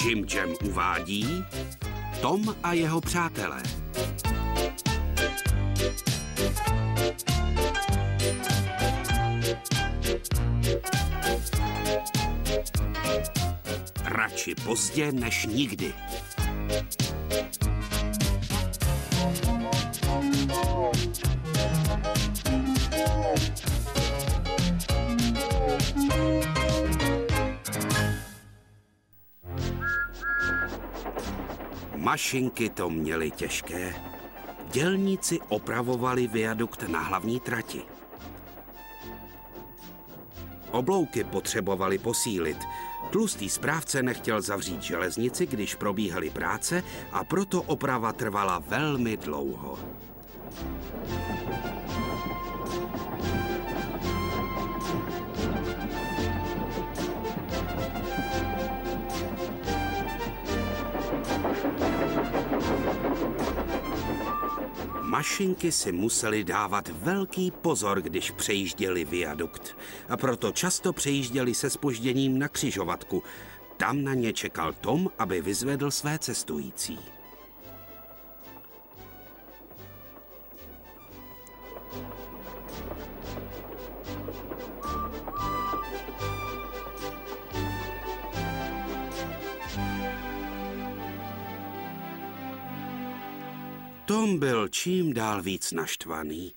Jim Jam uvádí Tom a jeho přátelé. Radši pozdě než nikdy. Mašinky to měly těžké. Dělníci opravovali viadukt na hlavní trati. Oblouky potřebovali posílit. Tlustý správce nechtěl zavřít železnici, když probíhaly práce a proto oprava trvala velmi dlouho. Mašinky si museli dávat velký pozor, když přejížděli viadukt. A proto často přejížděli se spožděním na křižovatku. Tam na ně čekal Tom, aby vyzvedl své cestující. Tom byl čím dál víc naštvaný.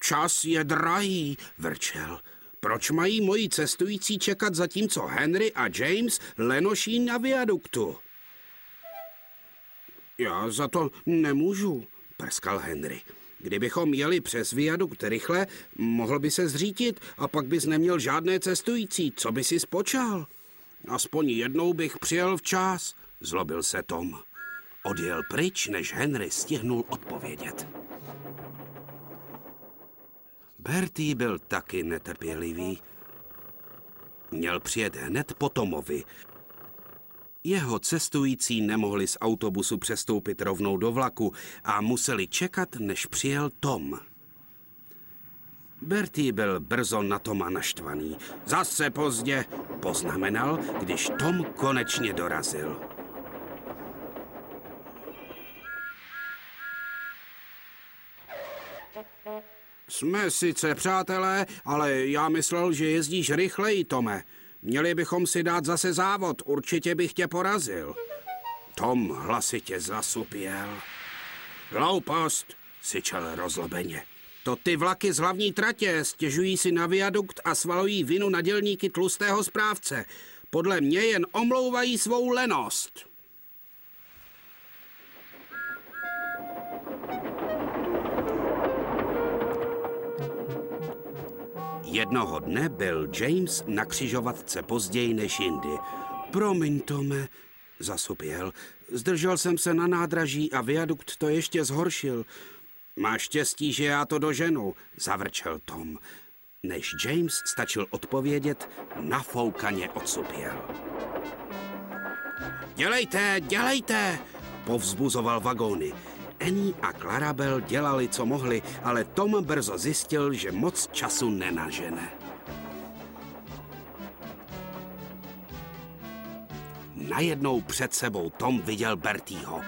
Čas je drahý, vrčel. Proč mají moji cestující čekat zatímco Henry a James lenoší na viaduktu? Já za to nemůžu, prskal Henry. Kdybychom jeli přes viadukt rychle, mohl by se zřítit a pak bys neměl žádné cestující. Co by si spočal? Aspoň jednou bych přijel včas, zlobil se Tom. Odjel pryč, než Henry stihnul odpovědět. Bertie byl taky netrpělivý. Měl přijet hned po Tomovi. Jeho cestující nemohli z autobusu přestoupit rovnou do vlaku a museli čekat, než přijel Tom. Bertie byl brzo na Toma naštvaný. Zase pozdě, poznamenal, když Tom konečně dorazil. Jsme sice přátelé, ale já myslel, že jezdíš rychleji, Tome. Měli bychom si dát zase závod, určitě bych tě porazil. Tom hlasitě zasupěl. Hloupost, syčel rozlobeně. To ty vlaky z hlavní tratě stěžují si na viadukt a svalují vinu na dělníky tlustého správce. Podle mě jen omlouvají svou lenost. Jednoho dne byl James na křižovatce později než jindy. Promiň, Tome, zasupěl. Zdržel jsem se na nádraží a viadukt to ještě zhoršil. Máš štěstí, že já to doženu, zavrčel Tom. Než James stačil odpovědět, nafoukaně odsupěl. Dělejte, dělejte, povzbuzoval vagóny. Annie a Clarabel dělali, co mohli, ale Tom brzo zjistil, že moc času nenažene. Najednou před sebou Tom viděl Bertýho.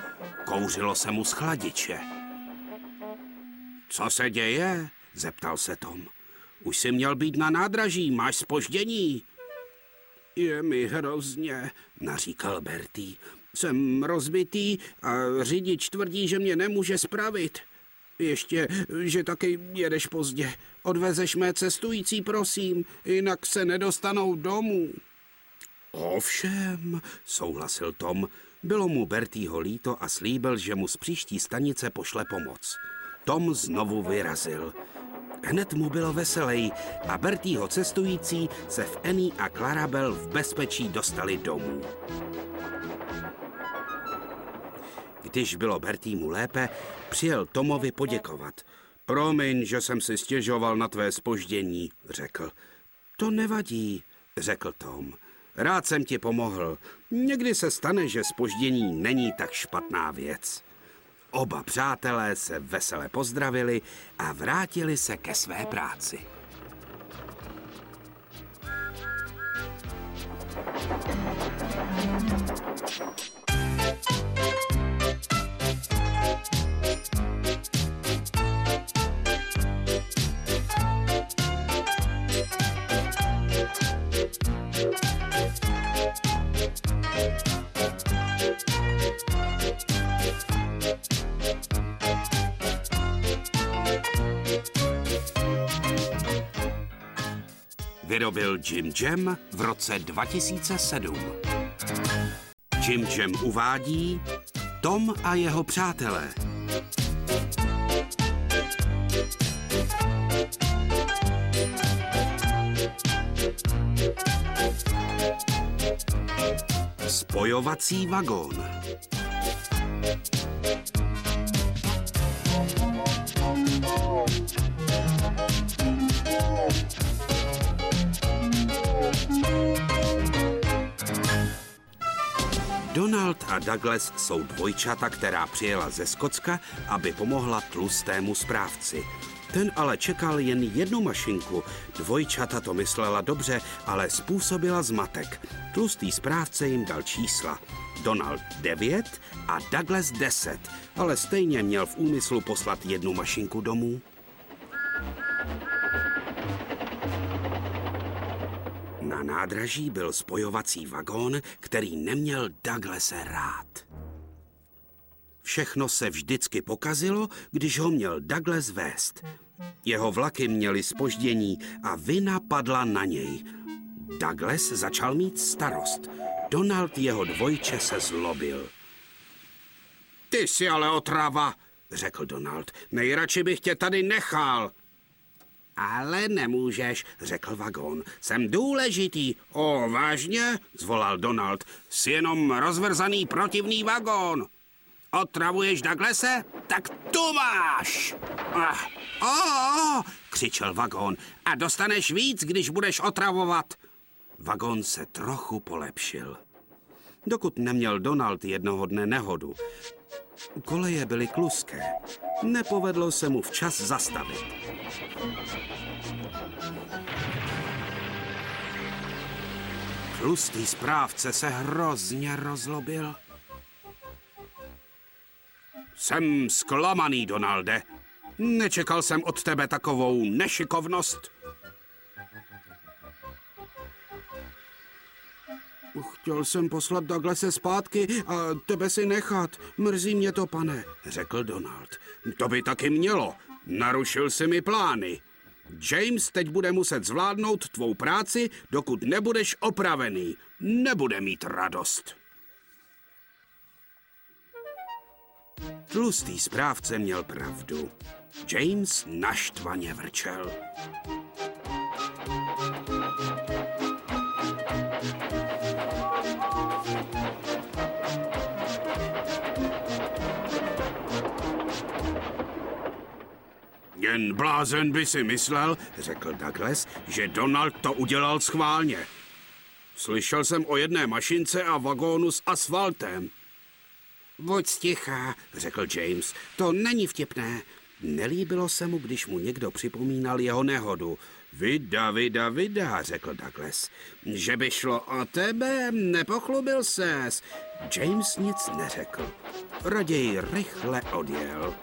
Kouřilo se mu z chladiče. Co se děje? zeptal se Tom. Už jsi měl být na nádraží, máš spoždění. Je mi hrozně, naříkal Bertý. Jsem rozbitý a řidič tvrdí, že mě nemůže spravit. Ještě, že taky jedeš pozdě. Odvezeš mé cestující, prosím, jinak se nedostanou domů. Ovšem, souhlasil Tom. Bylo mu Bertýho líto a slíbil, že mu z příští stanice pošle pomoc. Tom znovu vyrazil. Hned mu bylo veselej a Bertýho cestující se v Annie a Clarabel v bezpečí dostali domů. Když bylo Bertýmu lépe, přijel Tomovi poděkovat. Promiň, že jsem si stěžoval na tvé spoždění, řekl. To nevadí, řekl Tom. Rád jsem ti pomohl. Někdy se stane, že spoždění není tak špatná věc. Oba přátelé se vesele pozdravili a vrátili se ke své práci. Vyrobil Jim Jam v roce 2007. Jim Jam uvádí Tom a jeho přátelé. Spojovací vagón. Donald a Douglas jsou dvojčata, která přijela ze Skocka, aby pomohla tlustému správci. Ten ale čekal jen jednu mašinku. Dvojčata to myslela dobře, ale způsobila zmatek. Tlustý správce jim dal čísla. Donald 9 a Douglas 10, ale stejně měl v úmyslu poslat jednu mašinku domů. Na nádraží byl spojovací vagón, který neměl Douglase rád. Všechno se vždycky pokazilo, když ho měl Douglas vést. Jeho vlaky měly spoždění a vina padla na něj. Douglas začal mít starost. Donald jeho dvojče se zlobil. Ty jsi ale otrava, řekl Donald. Nejradši bych tě tady nechal. Ale nemůžeš, řekl vagón. Jsem důležitý. O, vážně? zvolal Donald. Jsi jenom rozvrzaný protivný vagón. Otravuješ Douglase? Tak tu máš! Ah, oh, křičel vagón. A dostaneš víc, když budeš otravovat. Vagón se trochu polepšil. Dokud neměl Donald jednoho dne nehodu. Koleje byly kluské. Nepovedlo se mu včas zastavit. Tlustý správce se hrozně rozlobil. Jsem zklamaný, Donalde. Nečekal jsem od tebe takovou nešikovnost. Chtěl jsem poslat Douglase zpátky a tebe si nechat. Mrzí mě to, pane, řekl Donald. To by taky mělo. Narušil si mi plány. James teď bude muset zvládnout tvou práci, dokud nebudeš opravený. Nebude mít radost. Tlustý správce měl pravdu. James naštvaně vrčel. Jen blázen by si myslel, řekl Douglas, že Donald to udělal schválně. Slyšel jsem o jedné mašince a vagónu s asfaltem. Buď stichá, řekl James, to není vtipné. Nelíbilo se mu, když mu někdo připomínal jeho nehodu. Vida, vida, vida, řekl Douglas. Že by šlo o tebe, nepochlubil ses. James nic neřekl. Raději rychle odjel.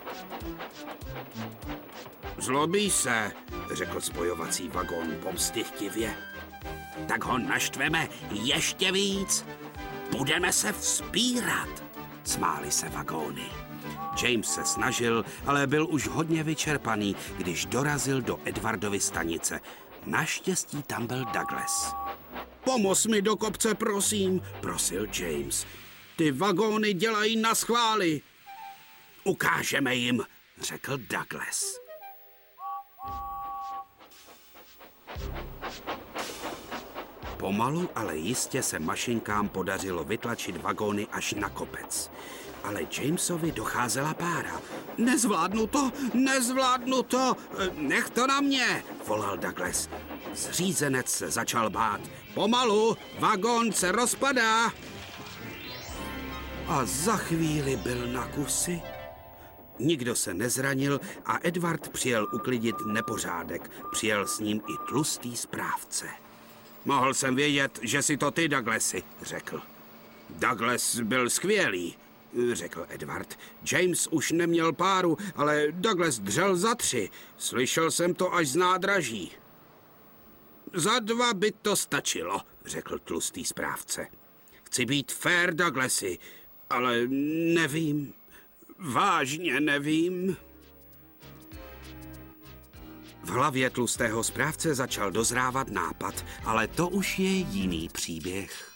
Zlobí se, řekl spojovací vagón pomstychtivě. Tak ho naštveme ještě víc. Budeme se vzpírat, smáli se vagóny. James se snažil, ale byl už hodně vyčerpaný, když dorazil do Edwardovy stanice. Naštěstí tam byl Douglas. Pomoz mi do kopce, prosím, prosil James. Ty vagóny dělají na schvály. Ukážeme jim, řekl Douglas. Pomalu, ale jistě se mašinkám podařilo vytlačit vagóny až na kopec. Ale Jamesovi docházela pára. Nezvládnu to, nezvládnu to, nech to na mě, volal Douglas. Zřízenec se začal bát. Pomalu, vagón se rozpadá. A za chvíli byl na kusy. Nikdo se nezranil a Edward přijel uklidit nepořádek. Přijel s ním i tlustý správce. Mohl jsem vědět, že si to ty, Douglasi, řekl. Douglas byl skvělý, řekl Edward. James už neměl páru, ale Douglas dřel za tři. Slyšel jsem to až z nádraží. Za dva by to stačilo, řekl tlustý správce. Chci být fair, Douglasy, ale nevím. Vážně nevím. V hlavě tlustého správce začal dozrávat nápad, ale to už je jiný příběh.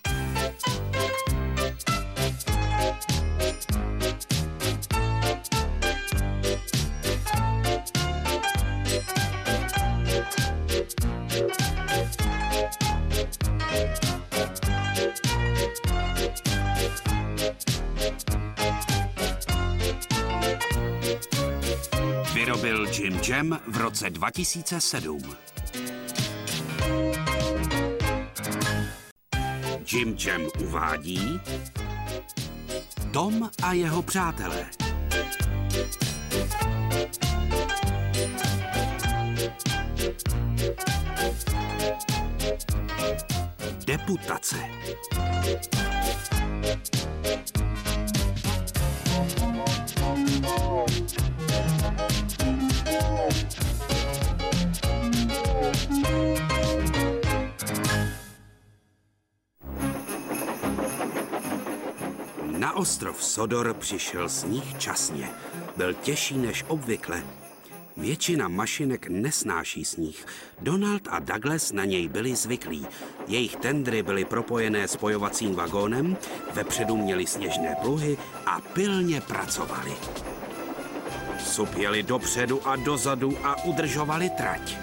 Jam v roce 2007. Jim Jam uvádí Tom a jeho přátelé. Deputace. Ostrov Sodor přišel sníh časně. Byl těžší než obvykle. Většina mašinek nesnáší sníh. Donald a Douglas na něj byli zvyklí. Jejich tendry byly propojené spojovacím vagónem, vepředu měli sněžné pluhy a pilně pracovali. Sup jeli dopředu a dozadu a udržovali trať.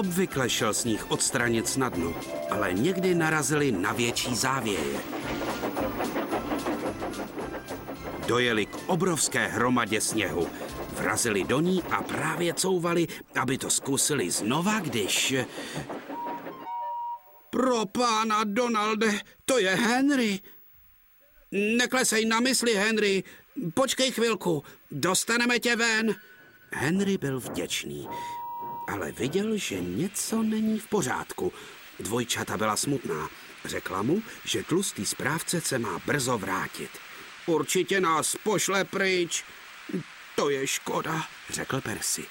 Obvykle šel sníh odstranit snadno, ale někdy narazili na větší závěje. Dojeli k obrovské hromadě sněhu, vrazili do ní a právě couvali, aby to zkusili znova, když... Pro pána Donalde, to je Henry. Neklesej na mysli, Henry. Počkej chvilku, dostaneme tě ven. Henry byl vděčný ale viděl, že něco není v pořádku. Dvojčata byla smutná. Řekla mu, že tlustý správce se má brzo vrátit. Určitě nás pošle pryč. To je škoda, řekl Percy.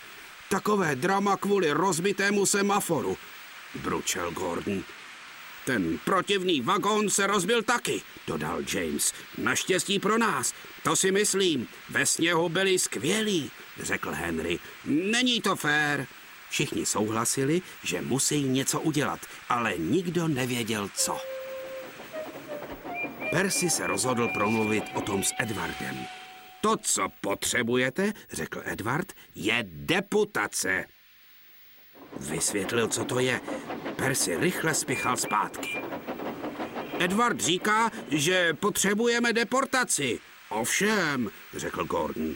Takové drama kvůli rozbitému semaforu, bručel Gordon. Ten protivný vagón se rozbil taky, dodal James. Naštěstí pro nás, to si myslím. Ve sněhu byli skvělí, řekl Henry. Není to fér. Všichni souhlasili, že musí něco udělat, ale nikdo nevěděl co. Percy se rozhodl promluvit o tom s Edwardem. To, co potřebujete, řekl Edward, je deputace. Vysvětlil, co to je. Percy rychle spěchal zpátky. Edward říká, že potřebujeme deportaci. Ovšem, řekl Gordon.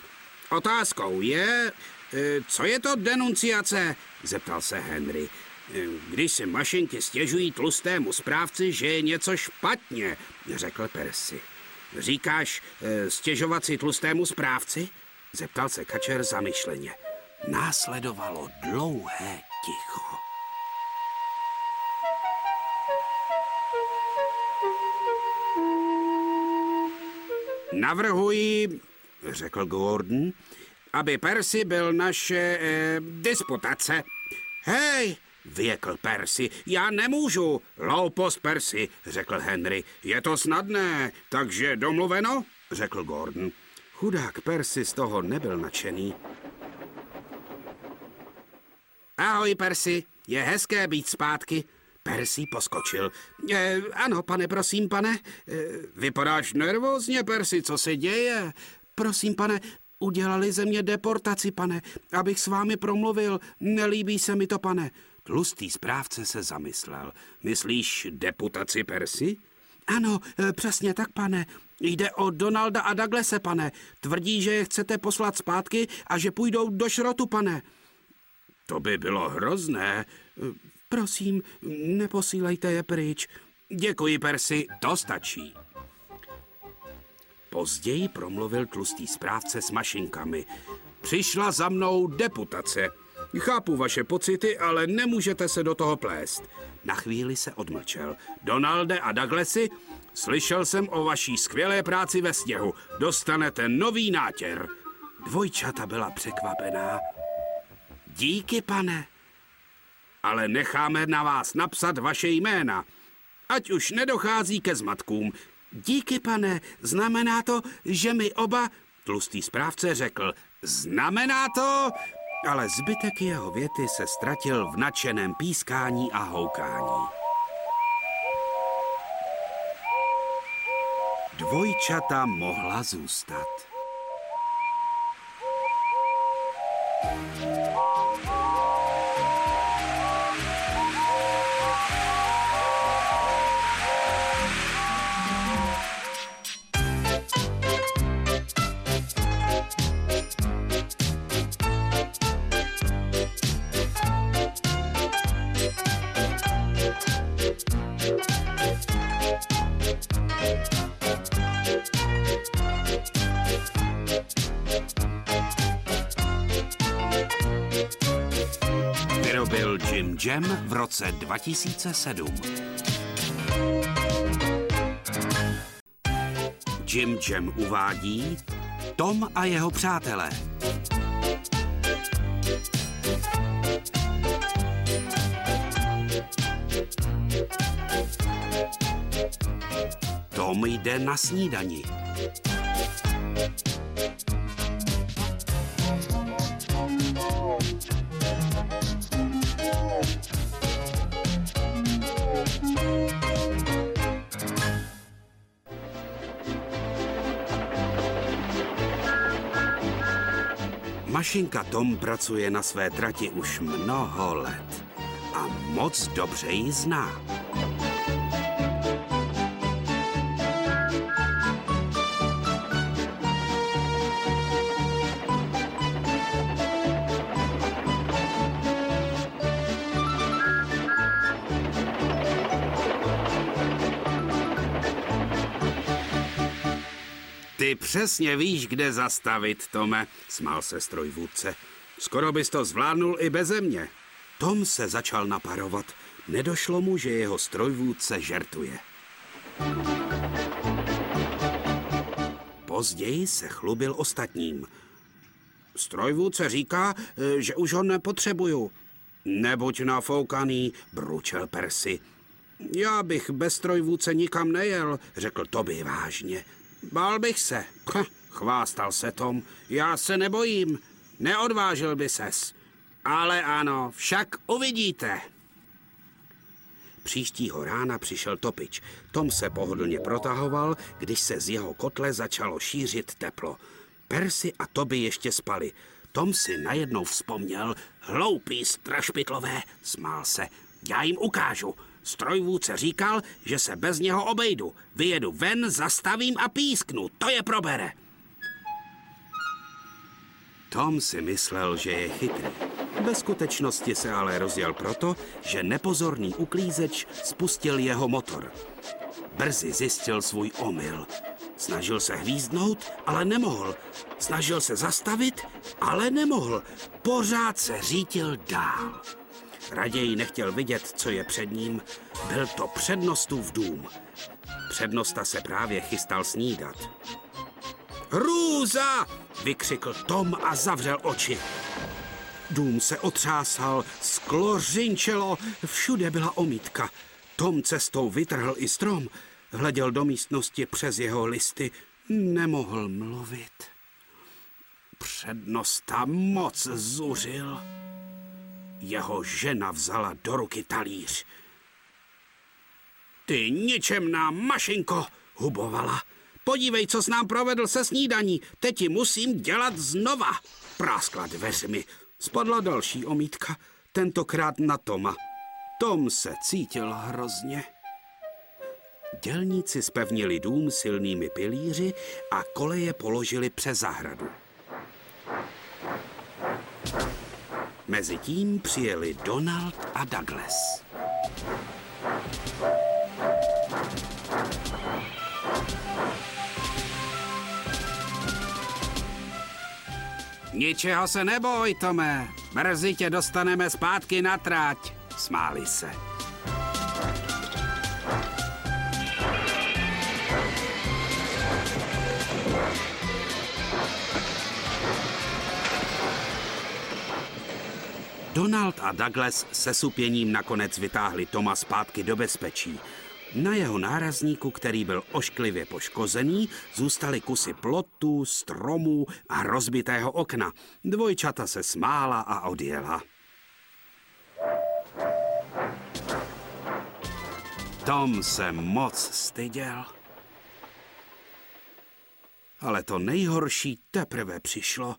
Otázkou je, co je to denunciace? Zeptal se Henry. Eh, když si mašinky stěžují tlustému správci, že je něco špatně, řekl Percy. Říkáš eh, stěžovat si tlustému správci? Zeptal se kačer zamyšleně. Následovalo dlouhé ticho. Navrhuji, řekl Gordon, aby Percy byl naše eh, disputace. Hej, věkl Percy, já nemůžu. Loupost Percy, řekl Henry. Je to snadné, takže domluveno, řekl Gordon. Chudák Percy z toho nebyl nadšený. Ahoj, Percy, je hezké být zpátky. Percy poskočil. E, ano, pane, prosím, pane. E, vypadáš nervózně, Percy, co se děje? Prosím, pane, Udělali ze mě deportaci, pane, abych s vámi promluvil. Nelíbí se mi to, pane. Tlustý správce se zamyslel. Myslíš deputaci Persi? Ano, e, přesně tak, pane. Jde o Donalda a Douglase, pane. Tvrdí, že je chcete poslat zpátky a že půjdou do šrotu, pane. To by bylo hrozné. Prosím, neposílejte je pryč. Děkuji, Persi, to stačí. Později promluvil tlustý správce s mašinkami. Přišla za mnou deputace. Chápu vaše pocity, ale nemůžete se do toho plést. Na chvíli se odmlčel. Donalde a Douglasi, slyšel jsem o vaší skvělé práci ve sněhu. Dostanete nový nátěr. Dvojčata byla překvapená. Díky, pane. Ale necháme na vás napsat vaše jména. Ať už nedochází ke zmatkům. Díky, pane, znamená to, že my oba... Tlustý správce řekl, znamená to... Ale zbytek jeho věty se ztratil v nadšeném pískání a houkání. Dvojčata mohla zůstat. Jam v roce 2007. Jim Jam uvádí Tom a jeho přátelé. Tom jde na snídani. Mašinka Tom pracuje na své trati už mnoho let a moc dobře ji zná. Ty přesně víš, kde zastavit, Tome, smál se strojvůdce. Skoro bys to zvládnul i beze mě. Tom se začal naparovat. Nedošlo mu, že jeho strojvůdce žertuje. Později se chlubil ostatním. Strojvůdce říká, eh, že už ho nepotřebuju. Nebuď nafoukaný, bručel Percy. Já bych bez strojvůdce nikam nejel, řekl Toby vážně. Bál bych se. Ch, chvástal se Tom. Já se nebojím. Neodvážil by ses. Ale ano, však uvidíte. Příštího rána přišel topič. Tom se pohodlně protahoval, když se z jeho kotle začalo šířit teplo. Persy a Toby ještě spali. Tom si najednou vzpomněl, hloupý strašpitlové, smál se. Já jim ukážu. Strojvůdce říkal, že se bez něho obejdu. Vyjedu ven, zastavím a písknu. To je probere. Tom si myslel, že je chytrý. Ve skutečnosti se ale rozjel proto, že nepozorný uklízeč spustil jeho motor. Brzy zjistil svůj omyl. Snažil se hvízdnout, ale nemohl. Snažil se zastavit, ale nemohl. Pořád se řítil dál. Raději nechtěl vidět, co je před ním. Byl to přednostův dům. Přednosta se právě chystal snídat. Hrůza! vykřikl Tom a zavřel oči. Dům se otřásal, sklo řinčelo, všude byla omítka. Tom cestou vytrhl i strom, hleděl do místnosti přes jeho listy, nemohl mluvit. Přednosta moc zuřil. Jeho žena vzala do ruky talíř. Ty ničemná mašinko, hubovala. Podívej, co s nám provedl se snídaní. Teď ti musím dělat znova. Práskla dveřmi. Spadla další omítka, tentokrát na Toma. Tom se cítil hrozně. Dělníci spevnili dům silnými pilíři a koleje položili přes zahradu. Mezitím přijeli Donald a Douglas. Ničeho se neboj, Tome. Brzy tě dostaneme zpátky na trať. Smáli se. Donald a Douglas se supěním nakonec vytáhli Toma zpátky do bezpečí. Na jeho nárazníku, který byl ošklivě poškozený, zůstaly kusy plotů, stromů a rozbitého okna. Dvojčata se smála a odjela. Tom se moc styděl. Ale to nejhorší teprve přišlo.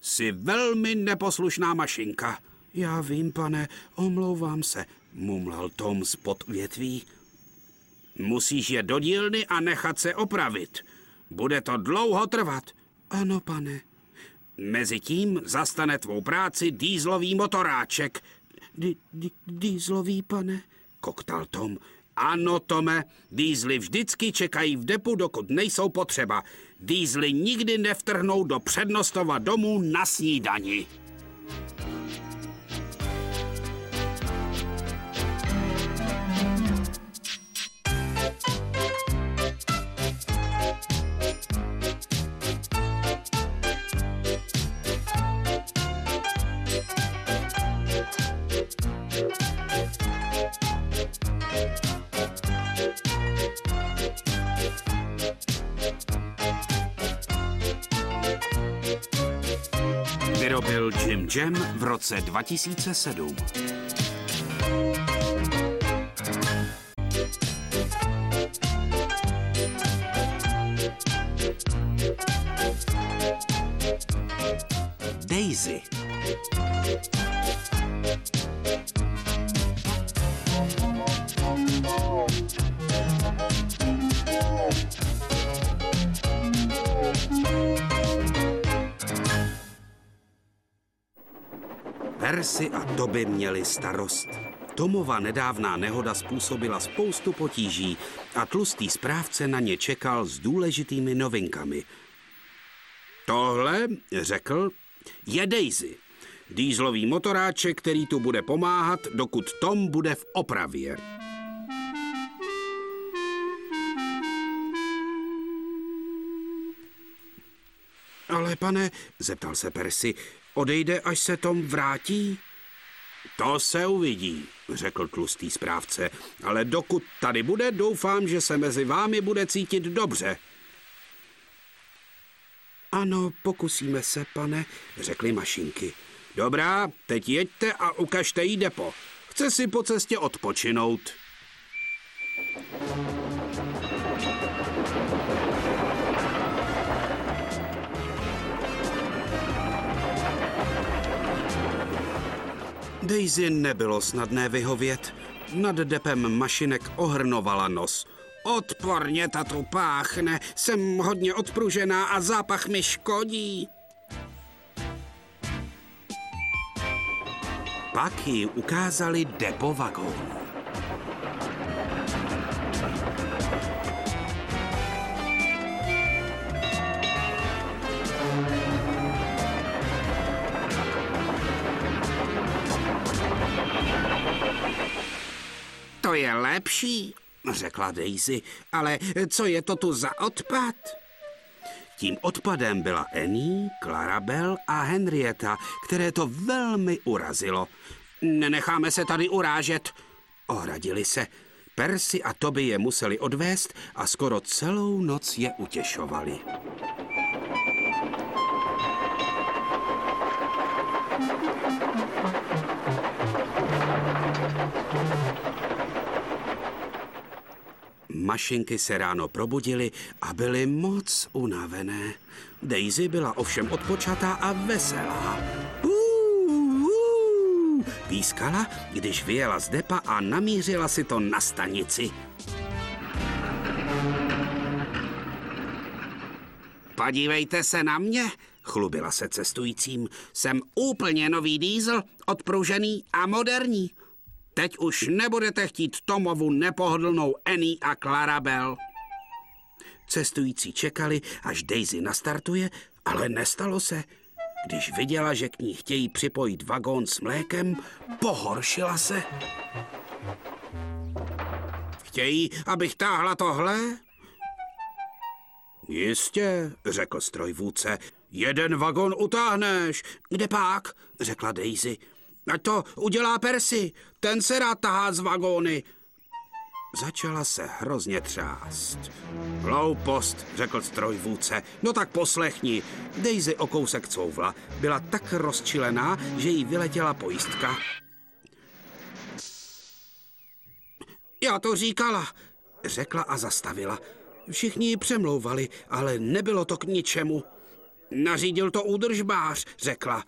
Jsi velmi neposlušná mašinka. Já vím, pane, omlouvám se, mumlal Tom spod větví. Musíš je do dílny a nechat se opravit. Bude to dlouho trvat. Ano, pane. Mezitím zastane tvou práci dýzlový motoráček. Dýzlový, pane? Koktal Tom. Ano, Tome, dýzly vždycky čekají v depu, dokud nejsou potřeba. Dýzly nikdy nevtrhnou do přednostova domu na snídani. Jam v roce 2007. Percy a Toby měli starost. Tomova nedávná nehoda způsobila spoustu potíží a tlustý správce na ně čekal s důležitými novinkami. Tohle, řekl, je Daisy. Dýzlový motoráček, který tu bude pomáhat, dokud Tom bude v opravě. Ale pane, zeptal se Percy, Odejde, až se Tom vrátí? To se uvidí, řekl tlustý správce, ale dokud tady bude, doufám, že se mezi vámi bude cítit dobře. Ano, pokusíme se, pane, řekli mašinky. Dobrá, teď jeďte a ukažte jí depo. Chce si po cestě odpočinout. Daisy nebylo snadné vyhovět. Nad depem mašinek ohrnovala nos. Odporně ta tu páchne, jsem hodně odpružená a zápach mi škodí. Pak ji ukázali depo. To je lepší, řekla Daisy, ale co je to tu za odpad? Tím odpadem byla Annie, Clarabel a Henrietta, které to velmi urazilo. Nenecháme se tady urážet, ohradili se. Percy a Toby je museli odvést a skoro celou noc je utěšovali. Mašinky se ráno probudily a byly moc unavené. Daisy byla ovšem odpočatá a veselá. Pískala, když vyjela z depa a namířila si to na stanici. Podívejte se na mě, chlubila se cestujícím. Jsem úplně nový diesel, odpružený a moderní. Teď už nebudete chtít Tomovu nepohodlnou Annie a Clarabel. Cestující čekali, až Daisy nastartuje, ale nestalo se. Když viděla, že k ní chtějí připojit vagón s mlékem, pohoršila se. Chtějí, abych táhla tohle? Jistě, řekl strojvůdce. Jeden vagón utáhneš. Kde pak? řekla Daisy. A to udělá Percy. Ten se rád tahá z vagóny. Začala se hrozně třást. Hloupost, řekl strojvůdce. No tak poslechni. Daisy o kousek couvla. Byla tak rozčilená, že jí vyletěla pojistka. Já to říkala, řekla a zastavila. Všichni ji přemlouvali, ale nebylo to k ničemu. Nařídil to údržbář, řekla.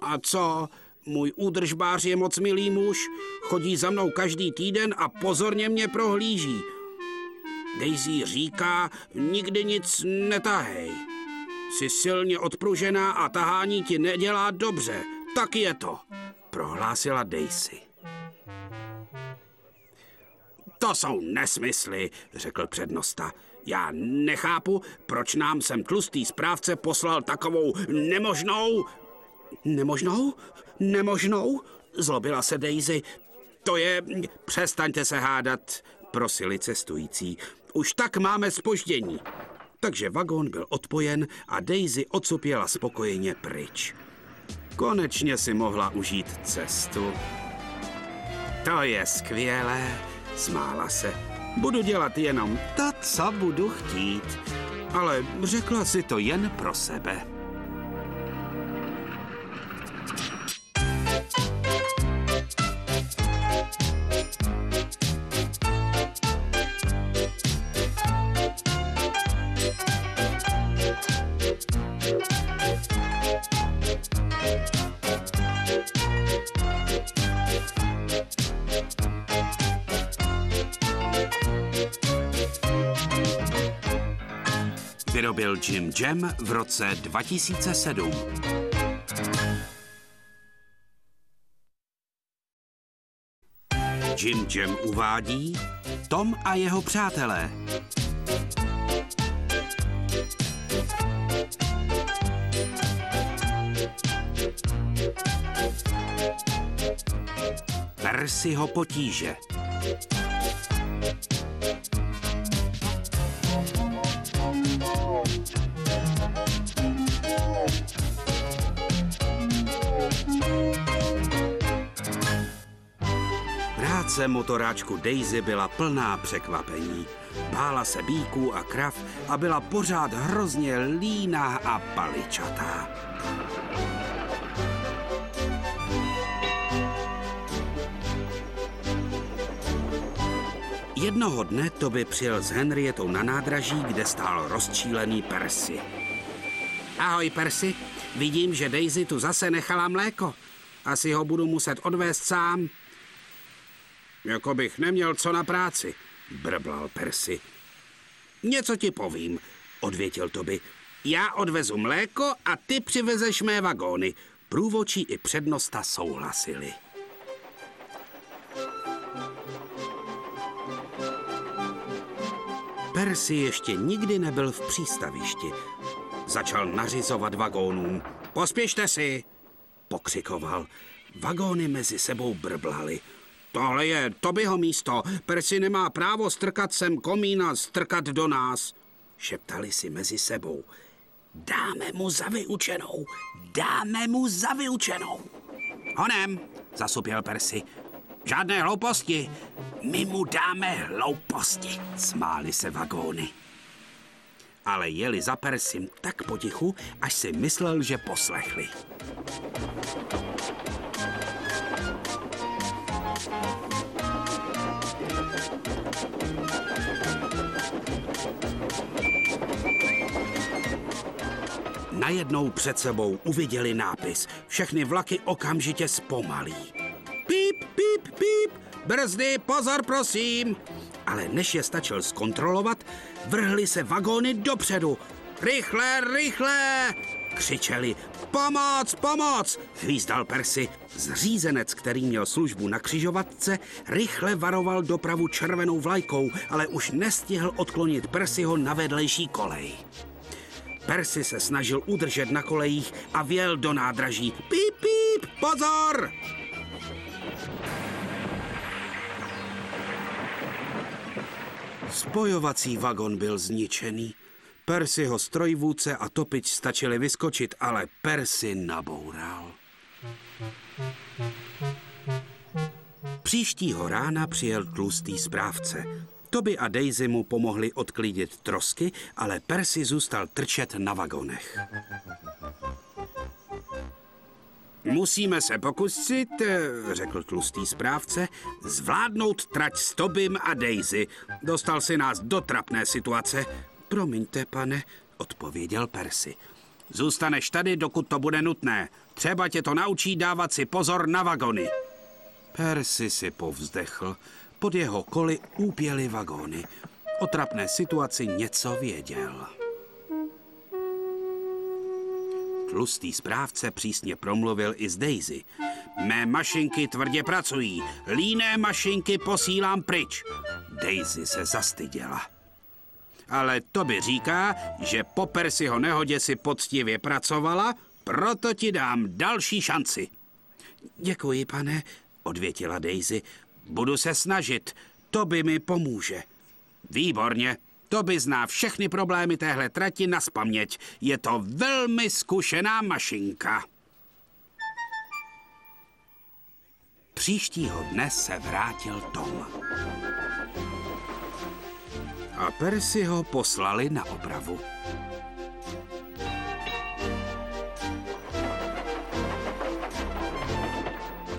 A co? Můj údržbář je moc milý muž, chodí za mnou každý týden a pozorně mě prohlíží. Daisy říká, nikdy nic netahej. Jsi silně odpružená a tahání ti nedělá dobře. Tak je to, prohlásila Daisy. To jsou nesmysly, řekl přednosta. Já nechápu, proč nám sem tlustý správce poslal takovou nemožnou... Nemožnou? Nemožnou? Zlobila se Daisy. To je... Přestaňte se hádat, prosili cestující. Už tak máme spoždění. Takže vagón byl odpojen a Daisy odsupěla spokojeně pryč. Konečně si mohla užít cestu. To je skvělé, smála se. Budu dělat jenom to, co budu chtít. Ale řekla si to jen pro sebe. Jim Jam v roce 2007. Jim Jam uvádí Tom a jeho přátelé. Percyho potíže. Práce motoráčku Daisy byla plná překvapení. Bála se bíků a krav a byla pořád hrozně líná a paličatá. Jednoho dne to by přijel s Henrietou na nádraží, kde stál rozčílený Percy. Ahoj, Percy. Vidím, že Daisy tu zase nechala mléko. Asi ho budu muset odvést sám. Jako bych neměl co na práci, brblal Percy. Něco ti povím, odvětil Toby. Já odvezu mléko a ty přivezeš mé vagóny. Průvočí i přednosta souhlasili. Percy ještě nikdy nebyl v přístavišti. Začal nařizovat vagónům. Pospěšte si, pokřikoval. Vagóny mezi sebou brblaly. Tohle je Tobyho místo. Percy nemá právo strkat sem komín a strkat do nás. Šeptali si mezi sebou. Dáme mu za vyučenou, dáme mu za vyučenou. Honem, zasupěl Percy. Žádné hlouposti. My mu dáme hlouposti, smáli se vagóny. Ale jeli za Persim tak potichu, až si myslel, že poslechli. Najednou před sebou uviděli nápis. Všechny vlaky okamžitě zpomalí. Píp, píp, píp, brzdy, pozor, prosím. Ale než je stačil zkontrolovat, vrhly se vagóny dopředu. Rychle, rychle! Křičeli, pomoc, pomoc, hvízdal Percy. Zřízenec, který měl službu na křižovatce, rychle varoval dopravu červenou vlajkou, ale už nestihl odklonit Percyho na vedlejší kolej. Percy se snažil udržet na kolejích a věl do nádraží. Píp, píp, pozor! Spojovací vagon byl zničený. Percyho strojvůdce a topič stačili vyskočit, ale Percy naboural. Příštího rána přijel tlustý správce. Toby a Daisy mu pomohli odklidit trosky, ale Percy zůstal trčet na vagonech. Musíme se pokusit, eh, řekl tlustý správce, zvládnout trať s Tobym a Daisy. Dostal si nás do trapné situace. Promiňte, pane, odpověděl Percy. Zůstaneš tady, dokud to bude nutné. Třeba tě to naučí dávat si pozor na vagony. Percy si povzdechl. Pod jeho koli úpěly vagóny. O trapné situaci něco věděl. Tlustý správce přísně promluvil i z Daisy. Mé mašinky tvrdě pracují, líné mašinky posílám pryč. Daisy se zastyděla. Ale to by říká, že po Persiho nehodě si poctivě pracovala, proto ti dám další šanci. Děkuji, pane, odvětila Daisy. Budu se snažit, to by mi pomůže. Výborně, to by zná všechny problémy téhle trati na spaměť. Je to velmi zkušená mašinka. Příštího dne se vrátil Tom. A Percy ho poslali na opravu.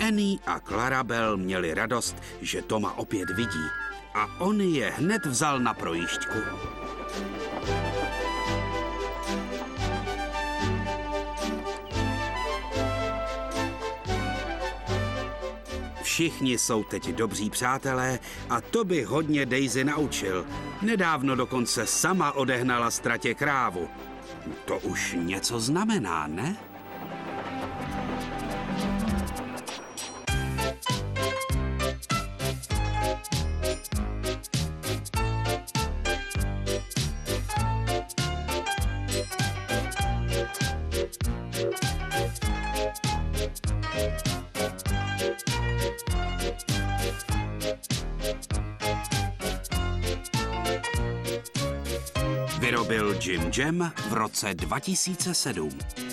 Annie a Clarabel měli radost, že Toma opět vidí a on je hned vzal na projížďku. Všichni jsou teď dobří přátelé a to by hodně Daisy naučil. Nedávno dokonce sama odehnala ztratě krávu. To už něco znamená, ne? Jam v roce 2007.